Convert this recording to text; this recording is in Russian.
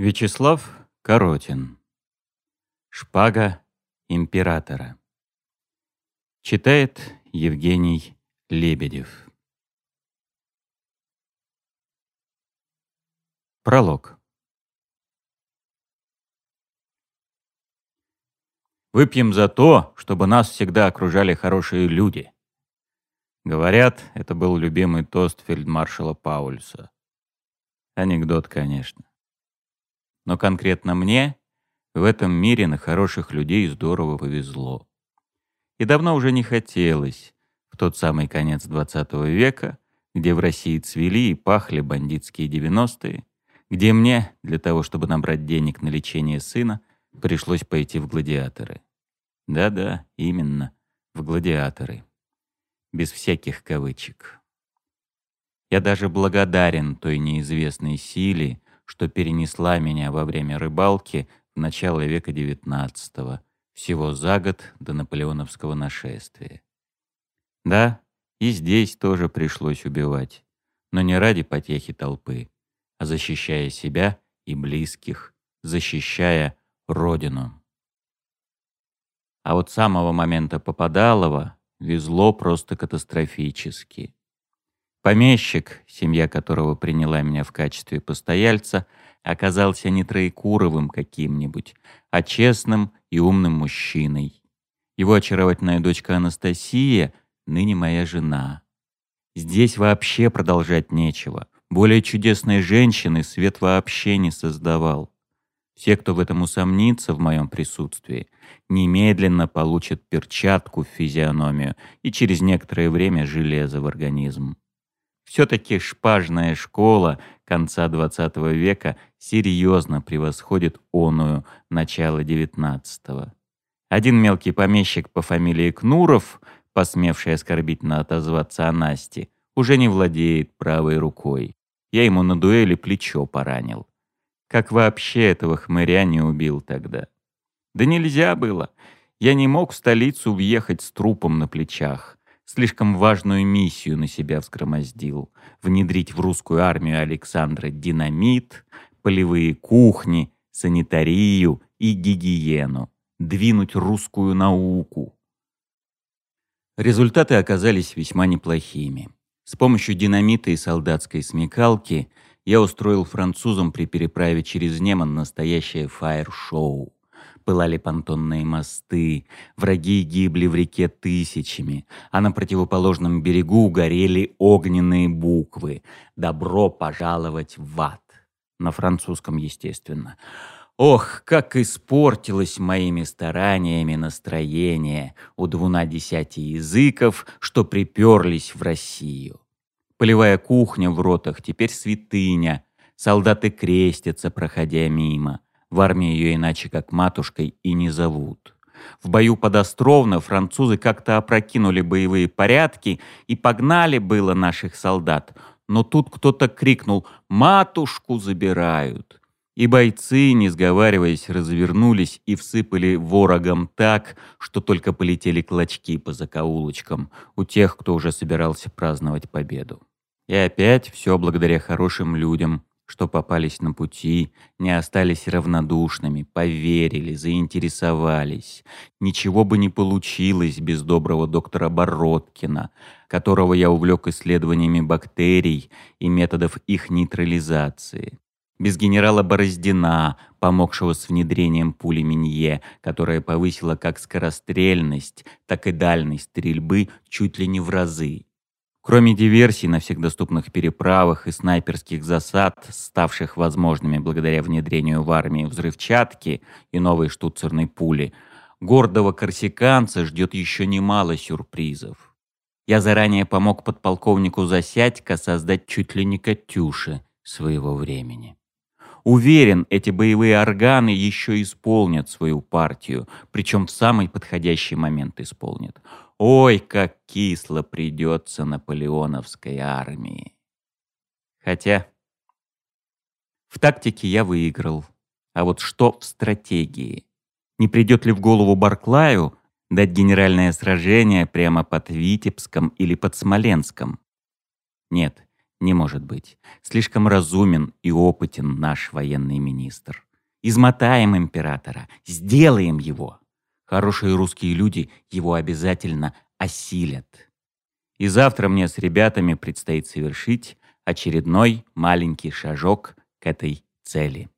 Вячеслав Коротин. Шпага императора. Читает Евгений Лебедев. Пролог. Выпьем за то, чтобы нас всегда окружали хорошие люди. Говорят, это был любимый тост фельдмаршала Паульса. Анекдот, конечно. Но конкретно мне в этом мире на хороших людей здорово повезло. И давно уже не хотелось, в тот самый конец 20 века, где в России цвели и пахли бандитские 90-е, где мне, для того, чтобы набрать денег на лечение сына, пришлось пойти в гладиаторы. Да-да, именно, в гладиаторы. Без всяких кавычек. Я даже благодарен той неизвестной силе, что перенесла меня во время рыбалки в начало века XIX, всего за год до наполеоновского нашествия. Да, и здесь тоже пришлось убивать, но не ради потехи толпы, а защищая себя и близких, защищая Родину. А вот с самого момента Попадалова везло просто катастрофически. Помещик, семья которого приняла меня в качестве постояльца, оказался не Троекуровым каким-нибудь, а честным и умным мужчиной. Его очаровательная дочка Анастасия ныне моя жена. Здесь вообще продолжать нечего. Более чудесной женщины свет вообще не создавал. Все, кто в этом усомнится в моем присутствии, немедленно получат перчатку в физиономию и через некоторое время железо в организм. Все-таки шпажная школа конца XX века серьезно превосходит оную начала XIX. Один мелкий помещик по фамилии Кнуров, посмевший оскорбительно отозваться о Насте, уже не владеет правой рукой. Я ему на дуэли плечо поранил. Как вообще этого хмыря не убил тогда? Да нельзя было. Я не мог в столицу въехать с трупом на плечах. Слишком важную миссию на себя взгромоздил. Внедрить в русскую армию Александра динамит, полевые кухни, санитарию и гигиену. Двинуть русскую науку. Результаты оказались весьма неплохими. С помощью динамита и солдатской смекалки – я устроил французам при переправе через Неман настоящее фаер-шоу. Пылали понтонные мосты, враги гибли в реке тысячами, а на противоположном берегу горели огненные буквы «Добро пожаловать в ад». На французском, естественно. Ох, как испортилось моими стараниями настроение у двунадесяти языков, что приперлись в Россию. Полевая кухня в ротах, теперь святыня. Солдаты крестятся, проходя мимо. В армии ее иначе как матушкой и не зовут. В бою под Островно французы как-то опрокинули боевые порядки и погнали было наших солдат. Но тут кто-то крикнул «Матушку забирают!» И бойцы, не сговариваясь, развернулись и всыпали ворогам так, что только полетели клочки по закоулочкам у тех, кто уже собирался праздновать победу. И опять все благодаря хорошим людям, что попались на пути, не остались равнодушными, поверили, заинтересовались. Ничего бы не получилось без доброго доктора Бородкина, которого я увлек исследованиями бактерий и методов их нейтрализации. Без генерала Бороздина, помогшего с внедрением пули Минье, которая повысила как скорострельность, так и дальность стрельбы чуть ли не в разы. Кроме диверсий на всех доступных переправах и снайперских засад, ставших возможными благодаря внедрению в армии взрывчатки и новой штуцерной пули, гордого корсиканца ждет еще немало сюрпризов. Я заранее помог подполковнику Засядько создать чуть ли не «Катюши» своего времени. Уверен, эти боевые органы еще исполнят свою партию, причем в самый подходящий момент исполнят. Ой, как кисло придется наполеоновской армии. Хотя в тактике я выиграл. А вот что в стратегии? Не придет ли в голову Барклаю дать генеральное сражение прямо под Витебском или под Смоленском? Нет, Не может быть. Слишком разумен и опытен наш военный министр. Измотаем императора, сделаем его. Хорошие русские люди его обязательно осилят. И завтра мне с ребятами предстоит совершить очередной маленький шажок к этой цели.